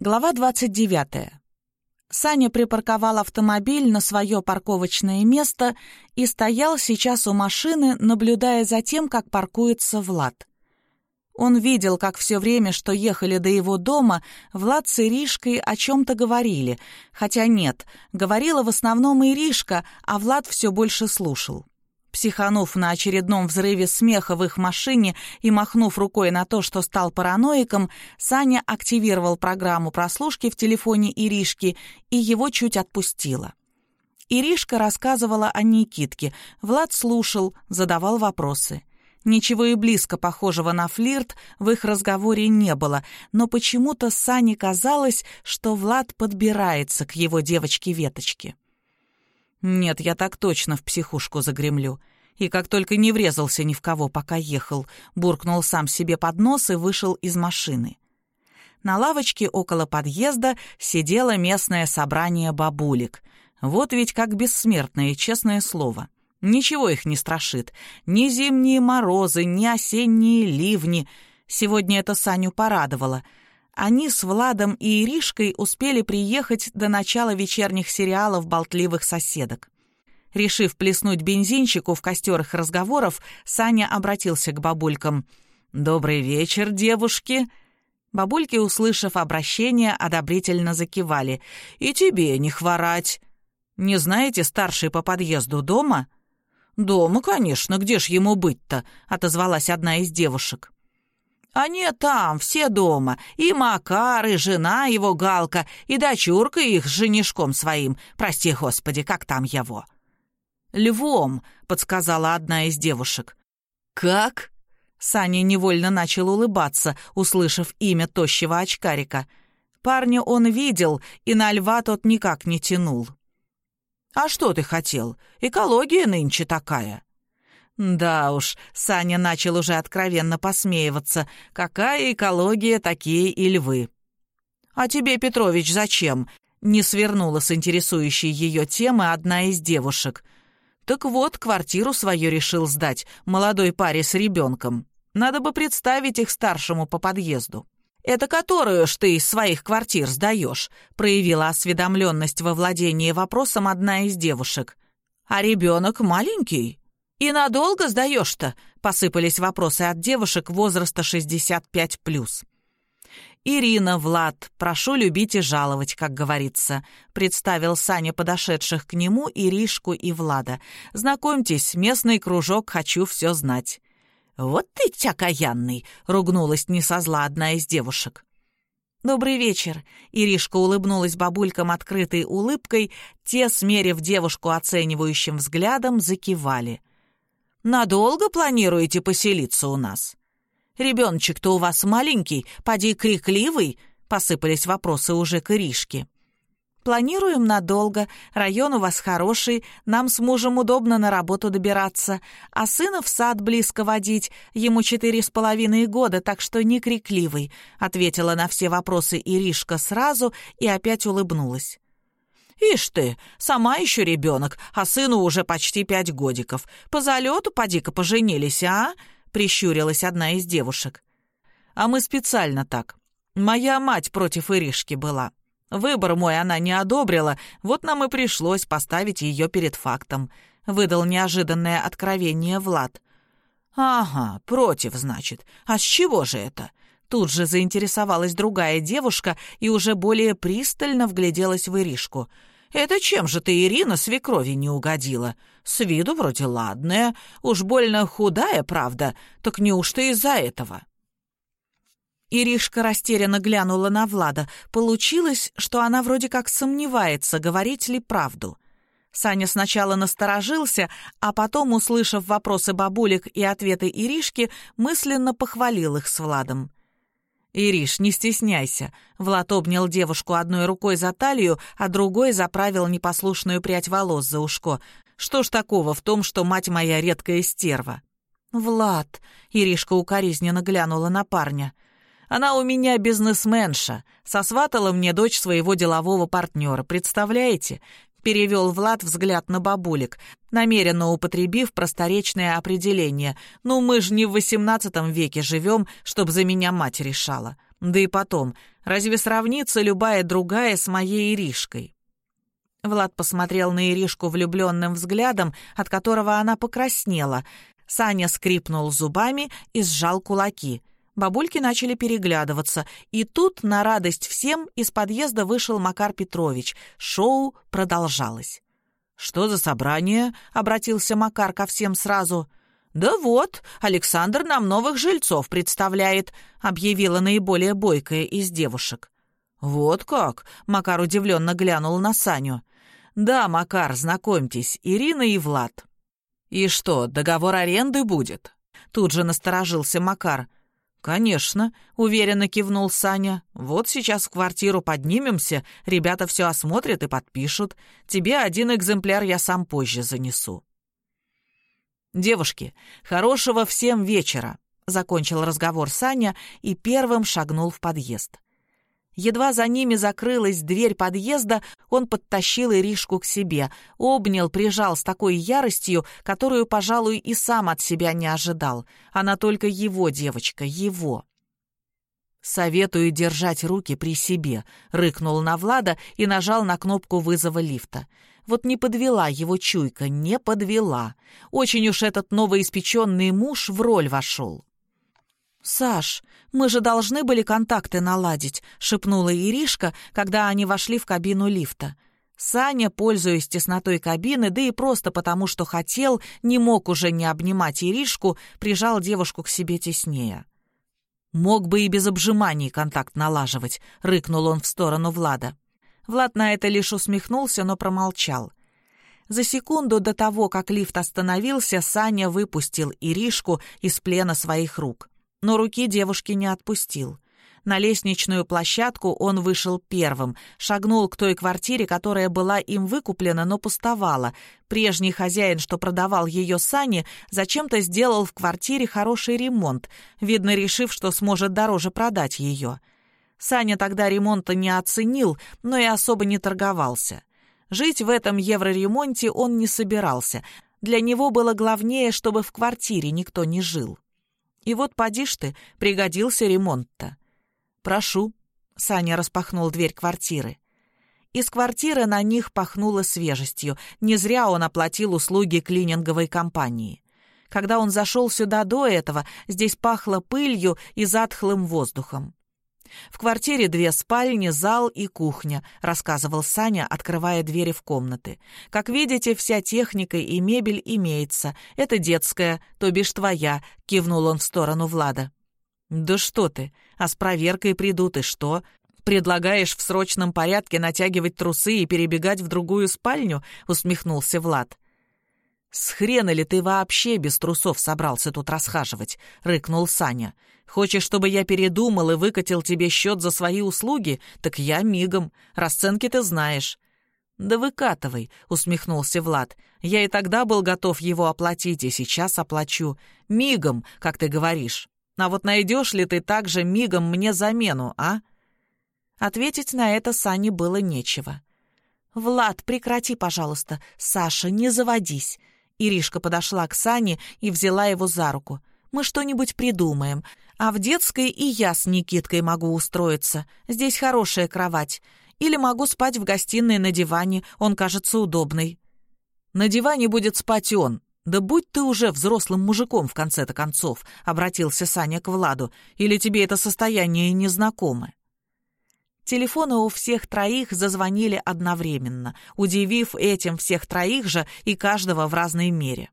Глава 29. Саня припарковал автомобиль на свое парковочное место и стоял сейчас у машины, наблюдая за тем, как паркуется Влад. Он видел, как все время, что ехали до его дома, Влад с Иришкой о чем-то говорили. Хотя нет, говорила в основном Иришка, а Влад все больше слушал. Психанув на очередном взрыве смеха в их машине и махнув рукой на то, что стал параноиком, Саня активировал программу прослушки в телефоне Иришки и его чуть отпустило. Иришка рассказывала о Никитке, Влад слушал, задавал вопросы. Ничего и близко похожего на флирт в их разговоре не было, но почему-то Сане казалось, что Влад подбирается к его девочке-веточке. «Нет, я так точно в психушку загремлю. И как только не врезался ни в кого, пока ехал, буркнул сам себе под нос и вышел из машины. На лавочке около подъезда сидело местное собрание бабулек. Вот ведь как бессмертное, честное слово. Ничего их не страшит. Ни зимние морозы, ни осенние ливни. Сегодня это Саню порадовало — они с Владом и Иришкой успели приехать до начала вечерних сериалов болтливых соседок. Решив плеснуть бензинчику в костер их разговоров, Саня обратился к бабулькам. «Добрый вечер, девушки!» Бабульки, услышав обращение, одобрительно закивали. «И тебе не хворать!» «Не знаете, старший по подъезду дома?» «Дома, конечно, где ж ему быть-то?» — отозвалась одна из девушек. Они там, все дома. И Макар, и жена его Галка, и дочурка их с женишком своим. Прости, Господи, как там его?» «Львом», — подсказала одна из девушек. «Как?» Саня невольно начал улыбаться, услышав имя тощего очкарика. Парня он видел, и на льва тот никак не тянул. «А что ты хотел? Экология нынче такая». Да уж, Саня начал уже откровенно посмеиваться. Какая экология, такие и львы. «А тебе, Петрович, зачем?» Не свернула с интересующей ее темы одна из девушек. «Так вот, квартиру свою решил сдать, молодой паре с ребенком. Надо бы представить их старшему по подъезду». «Это которую ж ты из своих квартир сдаешь?» проявила осведомленность во владении вопросом одна из девушек. «А ребенок маленький?» «И надолго сдаешь-то?» — посыпались вопросы от девушек возраста 65+. «Ирина, Влад, прошу любить и жаловать, как говорится», — представил Саня подошедших к нему Иришку и Влада. «Знакомьтесь, местный кружок «Хочу все знать». «Вот ты тякаянный!» — ругнулась не со зла одна из девушек. «Добрый вечер!» — Иришка улыбнулась бабулькам открытой улыбкой, те, смерив девушку оценивающим взглядом, закивали. Надолго планируете поселиться у нас? Ребеночек-то у вас маленький, поди крикливый?» Посыпались вопросы уже к Иришке. «Планируем надолго. Район у вас хороший, нам с мужем удобно на работу добираться. А сына в сад близко водить, ему четыре с половиной года, так что не крикливый», ответила на все вопросы Иришка сразу и опять улыбнулась. «Ишь ты, сама еще ребенок, а сыну уже почти пять годиков. По залету поди-ка поженились, а?» — прищурилась одна из девушек. «А мы специально так. Моя мать против Иришки была. Выбор мой она не одобрила, вот нам и пришлось поставить ее перед фактом», — выдал неожиданное откровение Влад. «Ага, против, значит. А с чего же это?» Тут же заинтересовалась другая девушка и уже более пристально вгляделась в Иришку — «Это чем же ты, Ирина, свекрови не угодила? С виду вроде ладная, уж больно худая, правда, так неужто из-за этого?» Иришка растерянно глянула на Влада. Получилось, что она вроде как сомневается, говорить ли правду. Саня сначала насторожился, а потом, услышав вопросы бабулек и ответы Иришки, мысленно похвалил их с Владом. «Ириш, не стесняйся». Влад обнял девушку одной рукой за талию, а другой заправил непослушную прядь волос за ушко. «Что ж такого в том, что мать моя редкая стерва?» «Влад», — Иришка укоризненно глянула на парня, — «она у меня бизнесменша. Сосватала мне дочь своего делового партнера, представляете? Перевел Влад взгляд на бабулек, намеренно употребив просторечное определение. «Ну, мы же не в XVIII веке живем, чтобы за меня мать решала. Да и потом, разве сравнится любая другая с моей Иришкой? Влад посмотрел на Иришку влюбленным взглядом, от которого она покраснела. Саня скрипнул зубами и сжал кулаки. Бабульки начали переглядываться, и тут, на радость всем, из подъезда вышел Макар Петрович. Шоу продолжалось. «Что за собрание?» — обратился Макар ко всем сразу. «Да вот, Александр нам новых жильцов представляет», — объявила наиболее бойкая из девушек. «Вот как?» — Макар удивленно глянул на Саню. «Да, Макар, знакомьтесь, Ирина и Влад». «И что, договор аренды будет?» Тут же насторожился Макар. «Конечно», — уверенно кивнул Саня. «Вот сейчас в квартиру поднимемся, ребята все осмотрят и подпишут. Тебе один экземпляр я сам позже занесу». «Девушки, хорошего всем вечера», — закончил разговор Саня и первым шагнул в подъезд. Едва за ними закрылась дверь подъезда, он подтащил Иришку к себе, обнял, прижал с такой яростью, которую, пожалуй, и сам от себя не ожидал. Она только его девочка, его. «Советую держать руки при себе», — рыкнул на Влада и нажал на кнопку вызова лифта. Вот не подвела его чуйка, не подвела. Очень уж этот новоиспеченный муж в роль вошел. «Саш, мы же должны были контакты наладить», — шепнула Иришка, когда они вошли в кабину лифта. Саня, пользуясь теснотой кабины, да и просто потому, что хотел, не мог уже не обнимать Иришку, прижал девушку к себе теснее. «Мог бы и без обжиманий контакт налаживать», — рыкнул он в сторону Влада. Влад на это лишь усмехнулся, но промолчал. За секунду до того, как лифт остановился, Саня выпустил Иришку из плена своих рук но руки девушки не отпустил. На лестничную площадку он вышел первым, шагнул к той квартире, которая была им выкуплена, но пустовала. Прежний хозяин, что продавал ее Сане, зачем-то сделал в квартире хороший ремонт, видно, решив, что сможет дороже продать ее. Саня тогда ремонта не оценил, но и особо не торговался. Жить в этом евроремонте он не собирался. Для него было главнее, чтобы в квартире никто не жил. И вот, поди ж ты, пригодился ремонт-то. «Прошу», — Саня распахнул дверь квартиры. Из квартиры на них пахнуло свежестью. Не зря он оплатил услуги клининговой компании. Когда он зашел сюда до этого, здесь пахло пылью и затхлым воздухом. «В квартире две спальни, зал и кухня», — рассказывал Саня, открывая двери в комнаты. «Как видите, вся техника и мебель имеется. Это детская, то бишь твоя», — кивнул он в сторону Влада. «Да что ты, а с проверкой придут, и что? Предлагаешь в срочном порядке натягивать трусы и перебегать в другую спальню?» — усмехнулся Влад. «С хрена ли ты вообще без трусов собрался тут расхаживать?» — рыкнул Саня. «Хочешь, чтобы я передумал и выкатил тебе счет за свои услуги? Так я мигом. Расценки ты знаешь». «Да выкатывай», — усмехнулся Влад. «Я и тогда был готов его оплатить, и сейчас оплачу. Мигом, как ты говоришь. А вот найдешь ли ты также мигом мне замену, а?» Ответить на это Сане было нечего. «Влад, прекрати, пожалуйста. Саша, не заводись. Иришка подошла к Сане и взяла его за руку. «Мы что-нибудь придумаем. А в детской и я с Никиткой могу устроиться. Здесь хорошая кровать. Или могу спать в гостиной на диване, он кажется удобный». «На диване будет спать он. Да будь ты уже взрослым мужиком в конце-то концов», — обратился Саня к Владу. «Или тебе это состояние незнакомо?» Телефоны у всех троих зазвонили одновременно, удивив этим всех троих же и каждого в разной мере.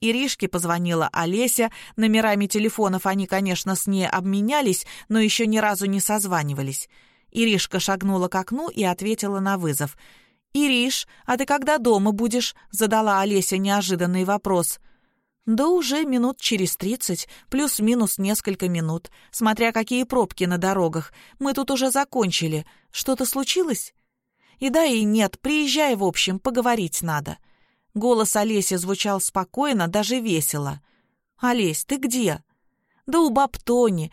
Иришке позвонила Олеся, номерами телефонов они, конечно, с ней обменялись, но еще ни разу не созванивались. Иришка шагнула к окну и ответила на вызов. «Ириш, а ты когда дома будешь?» — задала Олеся неожиданный вопрос. «Да уже минут через тридцать, плюс-минус несколько минут, смотря какие пробки на дорогах. Мы тут уже закончили. Что-то случилось?» «И да, и нет, приезжай, в общем, поговорить надо». Голос Олеси звучал спокойно, даже весело. «Олесь, ты где?» «Да у баб Тони.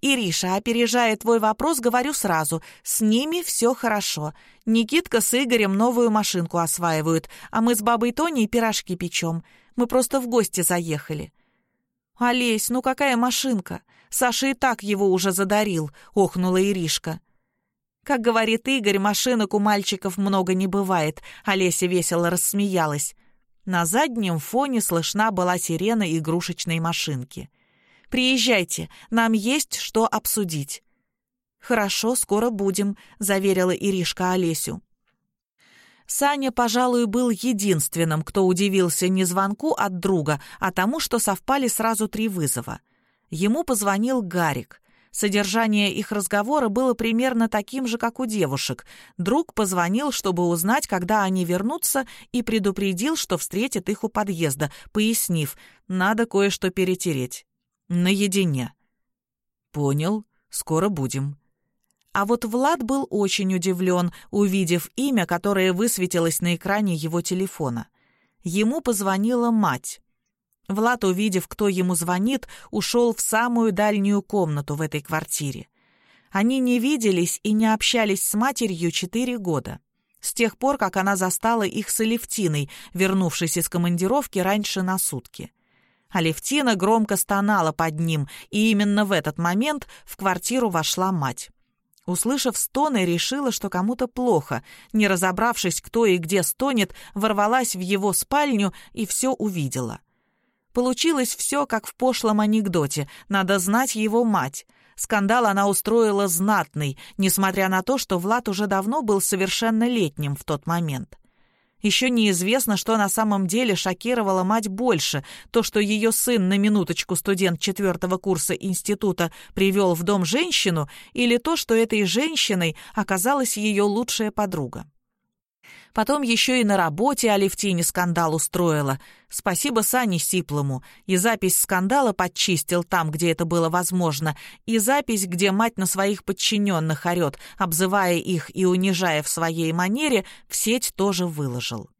Ириша, опережая твой вопрос, говорю сразу, с ними все хорошо. Никитка с Игорем новую машинку осваивают, а мы с бабой Тоней пирожки печем. Мы просто в гости заехали». «Олесь, ну какая машинка? Саша и так его уже задарил», — охнула Иришка. «Как говорит Игорь, машинок у мальчиков много не бывает», — Олеся весело рассмеялась. На заднем фоне слышна была сирена игрушечной машинки. «Приезжайте, нам есть что обсудить». «Хорошо, скоро будем», — заверила Иришка Олесю. Саня, пожалуй, был единственным, кто удивился не звонку от друга, а тому, что совпали сразу три вызова. Ему позвонил Гарик. Содержание их разговора было примерно таким же, как у девушек. Друг позвонил, чтобы узнать, когда они вернутся, и предупредил, что встретит их у подъезда, пояснив, надо кое-что перетереть. Наедине. «Понял, скоро будем», а вот Влад был очень удивлен, увидев имя, которое высветилось на экране его телефона. Ему позвонила мать. Влад, увидев, кто ему звонит, ушел в самую дальнюю комнату в этой квартире. Они не виделись и не общались с матерью четыре года. С тех пор, как она застала их с Алевтиной, вернувшись из командировки раньше на сутки. Алевтина громко стонала под ним, и именно в этот момент в квартиру вошла мать. Услышав стоны, решила, что кому-то плохо. Не разобравшись, кто и где стонет, ворвалась в его спальню и все увидела. Получилось все, как в пошлом анекдоте. Надо знать его мать. Скандал она устроила знатный, несмотря на то, что Влад уже давно был совершеннолетним в тот момент. Еще неизвестно, что на самом деле шокировало мать больше. То, что ее сын, на минуточку студент четвертого курса института, привел в дом женщину, или то, что этой женщиной оказалась ее лучшая подруга. Потом еще и на работе Алевтине скандал устроила. Спасибо Сане Сиплому. И запись скандала подчистил там, где это было возможно, и запись, где мать на своих подчиненных орет, обзывая их и унижая в своей манере, в сеть тоже выложил.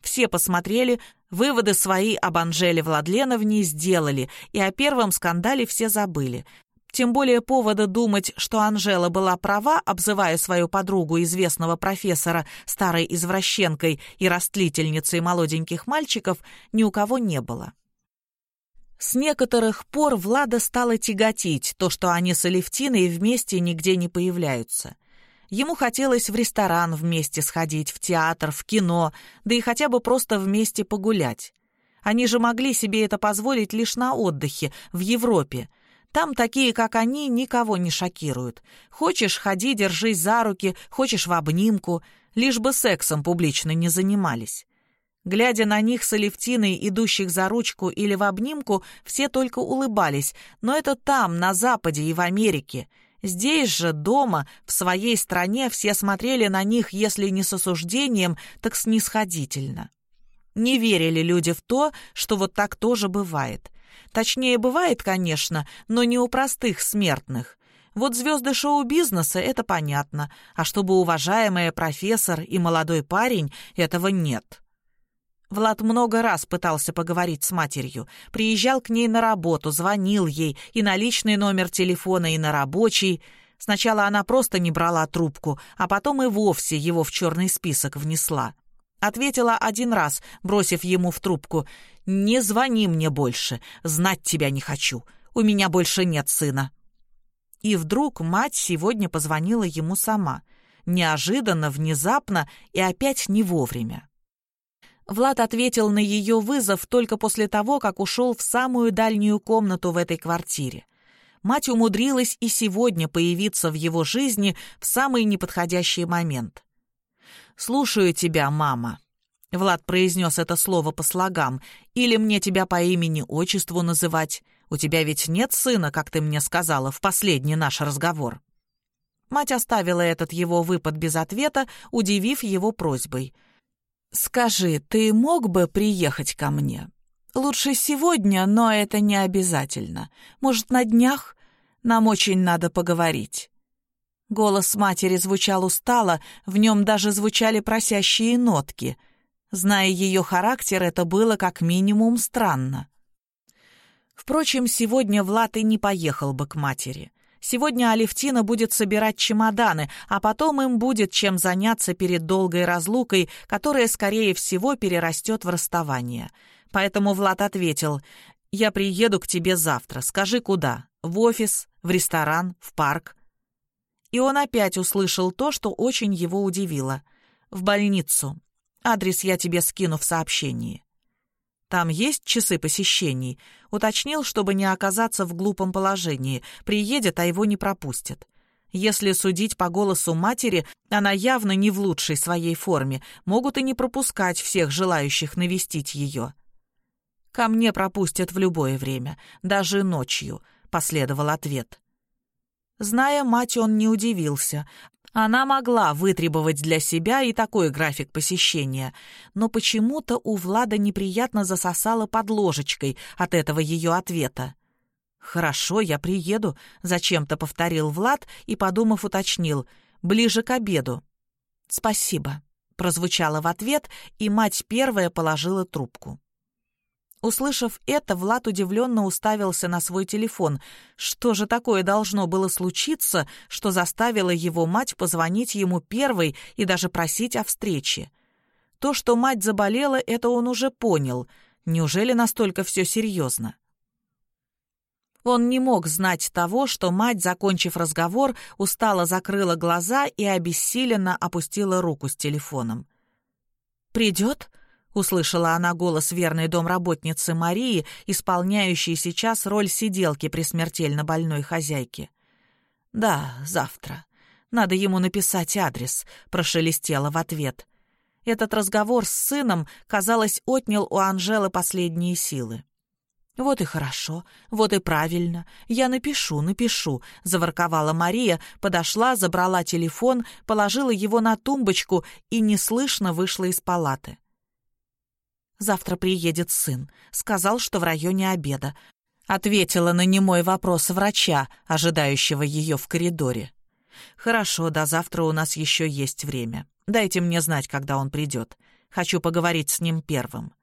Все посмотрели, выводы свои об Анжеле Владленовне сделали, и о первом скандале все забыли. Тем более повода думать, что Анжела была права, обзывая свою подругу известного профессора старой извращенкой и растлительницей молоденьких мальчиков, ни у кого не было. С некоторых пор Влада стала тяготить то, что они с Алевтиной вместе нигде не появляются. Ему хотелось в ресторан вместе сходить, в театр, в кино, да и хотя бы просто вместе погулять. Они же могли себе это позволить лишь на отдыхе, в Европе, там такие, как они, никого не шокируют. Хочешь, ходи, держись за руки, хочешь в обнимку, лишь бы сексом публично не занимались. Глядя на них с Алевтиной, идущих за ручку или в обнимку, все только улыбались, но это там, на Западе и в Америке. Здесь же, дома, в своей стране, все смотрели на них, если не с осуждением, так снисходительно. Не верили люди в то, что вот так тоже бывает. Точнее, бывает, конечно, но не у простых смертных. Вот звезды шоу-бизнеса — это понятно, а чтобы уважаемая профессор и молодой парень — этого нет. Влад много раз пытался поговорить с матерью, приезжал к ней на работу, звонил ей и на личный номер телефона, и на рабочий. Сначала она просто не брала трубку, а потом и вовсе его в черный список внесла. Ответила один раз, бросив ему в трубку. «Не звони мне больше, знать тебя не хочу. У меня больше нет сына». И вдруг мать сегодня позвонила ему сама. Неожиданно, внезапно и опять не вовремя. Влад ответил на ее вызов только после того, как ушел в самую дальнюю комнату в этой квартире. Мать умудрилась и сегодня появиться в его жизни в самый неподходящий момент. «Слушаю тебя, мама». Влад произнес это слово по слогам. «Или мне тебя по имени-отчеству называть? У тебя ведь нет сына, как ты мне сказала в последний наш разговор». Мать оставила этот его выпад без ответа, удивив его просьбой. «Скажи, ты мог бы приехать ко мне? Лучше сегодня, но это не обязательно. Может, на днях? Нам очень надо поговорить». Голос матери звучал устало, в нем даже звучали просящие нотки. Зная ее характер, это было как минимум странно. Впрочем, сегодня Влад и не поехал бы к матери. Сегодня Алевтина будет собирать чемоданы, а потом им будет чем заняться перед долгой разлукой, которая, скорее всего, перерастет в расставание. Поэтому Влад ответил, Я приеду к тебе завтра. Скажи, куда? В офис, в ресторан, в парк?» И он опять услышал то, что очень его удивило. «В больницу. Адрес я тебе скину в сообщении». «Там есть часы посещений?» Уточнил, чтобы не оказаться в глупом положении. Приедет, а его не пропустят. Если судить по голосу матери, она явно не в лучшей своей форме. Могут и не пропускать всех желающих навестить ее. «Ко мне пропустят в любое время, даже ночью», — последовал ответ. Зная мать, он не удивился. Она могла вытребовать для себя и такой график посещения, но почему-то у Влада неприятно засосало под ложечкой от этого ее ответа. «Хорошо, я приеду», — зачем-то повторил Влад и, подумав, уточнил. «Ближе к обеду». «Спасибо», — прозвучало в ответ, и мать первая положила трубку. Услышав это, Влад удивленно уставился на свой телефон. Что же такое должно было случиться, что заставило его мать позвонить ему первой и даже просить о встрече? То, что мать заболела, это он уже понял. Неужели настолько все серьезно? Он не мог знать того, что мать, закончив разговор, устало закрыла глаза и обессиленно опустила руку с телефоном. «Придет?» Услышала она голос верной домработницы Марии, исполняющей сейчас роль сиделки при смертельно больной хозяйке. «Да, завтра. Надо ему написать адрес», — прошелестела в ответ. Этот разговор с сыном, казалось, отнял у Анжелы последние силы. «Вот и хорошо, вот и правильно. Я напишу, напишу», — заворковала Мария, подошла, забрала телефон, положила его на тумбочку и неслышно вышла из палаты. Завтра приедет сын. Сказал, что в районе обеда. Ответила на немой вопрос врача, ожидающего ее в коридоре. «Хорошо, до завтра у нас еще есть время. Дайте мне знать, когда он придет. Хочу поговорить с ним первым».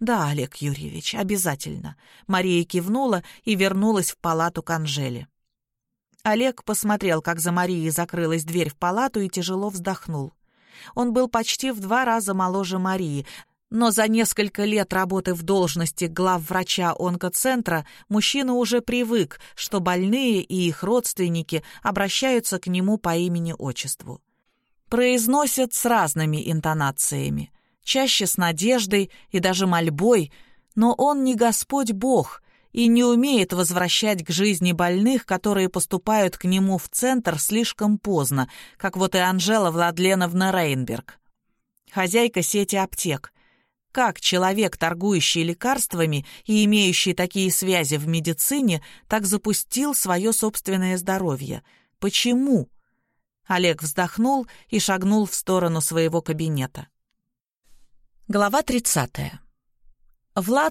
«Да, Олег Юрьевич, обязательно». Мария кивнула и вернулась в палату к Анжеле. Олег посмотрел, как за Марией закрылась дверь в палату и тяжело вздохнул. Он был почти в два раза моложе Марии, но за несколько лет работы в должности главврача онкоцентра мужчина уже привык, что больные и их родственники обращаются к нему по имени-отчеству. Произносят с разными интонациями, чаще с надеждой и даже мольбой, но он не Господь Бог и не умеет возвращать к жизни больных, которые поступают к нему в центр слишком поздно, как вот и Анжела Владленовна Рейнберг. Хозяйка сети аптек — как человек, торгующий лекарствами и имеющий такие связи в медицине, так запустил свое собственное здоровье? Почему? Олег вздохнул и шагнул в сторону своего кабинета. Глава 30. Влад